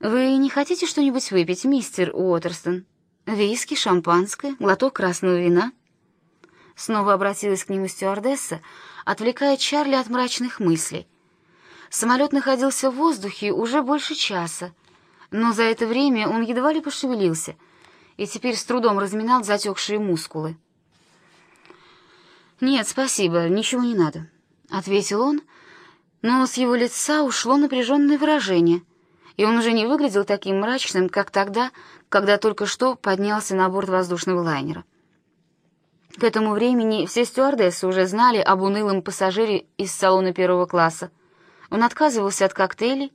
«Вы не хотите что-нибудь выпить, мистер Уотерстон? Виски, шампанское, глоток красного вина?» Снова обратилась к нему стюардесса, отвлекая Чарли от мрачных мыслей. Самолет находился в воздухе уже больше часа, но за это время он едва ли пошевелился и теперь с трудом разминал затекшие мускулы. «Нет, спасибо, ничего не надо», — ответил он, но с его лица ушло напряженное выражение, и он уже не выглядел таким мрачным, как тогда, когда только что поднялся на борт воздушного лайнера. К этому времени все стюардессы уже знали об унылом пассажире из салона первого класса. Он отказывался от коктейлей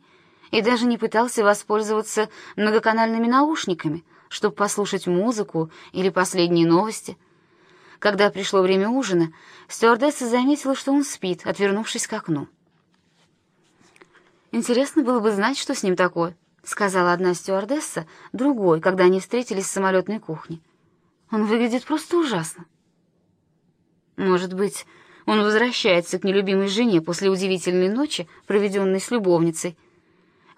и даже не пытался воспользоваться многоканальными наушниками, чтобы послушать музыку или последние новости. Когда пришло время ужина, стюардесса заметила, что он спит, отвернувшись к окну. «Интересно было бы знать, что с ним такое», — сказала одна стюардесса другой, когда они встретились в самолетной кухне. «Он выглядит просто ужасно». Может быть, он возвращается к нелюбимой жене после удивительной ночи, проведенной с любовницей,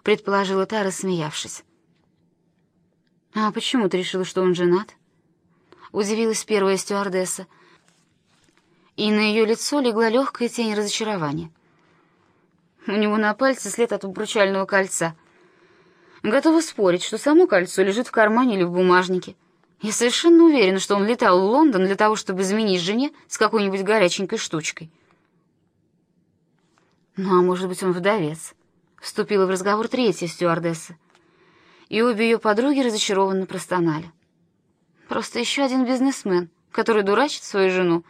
предположила та, рассмеявшись. А почему ты решила, что он женат? Удивилась первая стюардесса, и на ее лицо легла легкая тень разочарования. У него на пальце след от обручального кольца. Готова спорить, что само кольцо лежит в кармане или в бумажнике. Я совершенно уверена, что он летал в Лондон для того, чтобы заменить жене с какой-нибудь горяченькой штучкой. Ну, а может быть, он вдовец? Вступила в разговор третья стюардесса. И обе ее подруги разочарованно простонали. Просто еще один бизнесмен, который дурачит свою жену,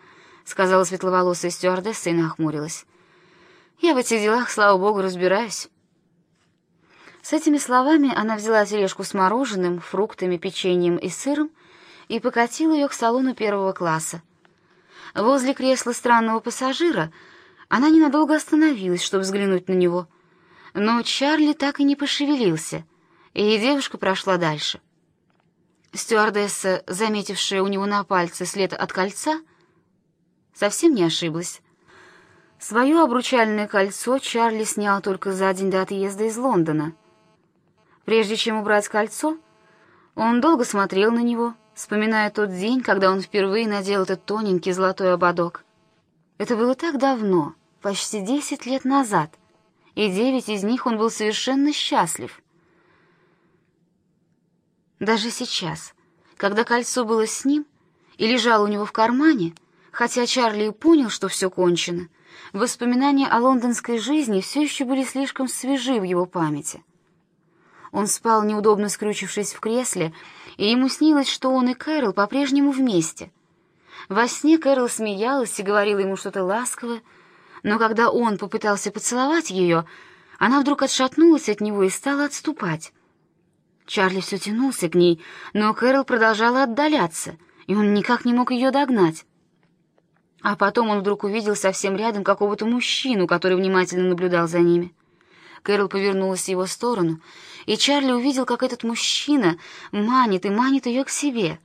сказала светловолосая стюардесса и нахмурилась. Я в этих делах, слава богу, разбираюсь. С этими словами она взяла тележку с мороженым, фруктами, печеньем и сыром и покатила ее к салону первого класса. Возле кресла странного пассажира она ненадолго остановилась, чтобы взглянуть на него, но Чарли так и не пошевелился, и девушка прошла дальше. Стюардесса, заметившая у него на пальце след от кольца, совсем не ошиблась. Свое обручальное кольцо Чарли снял только за день до отъезда из Лондона — Прежде чем убрать кольцо, он долго смотрел на него, вспоминая тот день, когда он впервые надел этот тоненький золотой ободок. Это было так давно, почти десять лет назад, и девять из них он был совершенно счастлив. Даже сейчас, когда кольцо было с ним и лежало у него в кармане, хотя Чарли и понял, что все кончено, воспоминания о лондонской жизни все еще были слишком свежи в его памяти. Он спал, неудобно скрючившись в кресле, и ему снилось, что он и Кэрол по-прежнему вместе. Во сне Кэрол смеялась и говорила ему что-то ласковое, но когда он попытался поцеловать ее, она вдруг отшатнулась от него и стала отступать. Чарли все тянулся к ней, но Кэрол продолжала отдаляться, и он никак не мог ее догнать. А потом он вдруг увидел совсем рядом какого-то мужчину, который внимательно наблюдал за ними. Кэрол повернулась в его сторону, и Чарли увидел, как этот мужчина манит и манит ее к себе.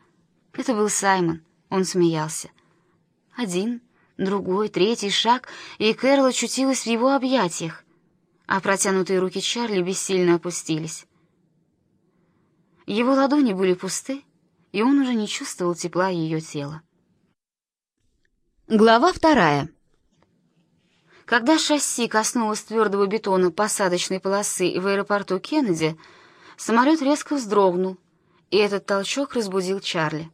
Это был Саймон. Он смеялся. Один, другой, третий шаг, и Кэрол очутилась в его объятиях, а протянутые руки Чарли бессильно опустились. Его ладони были пусты, и он уже не чувствовал тепла ее тела. Глава вторая. Когда шасси коснулось твердого бетона посадочной полосы в аэропорту Кеннеди, самолет резко вздрогнул, и этот толчок разбудил Чарли.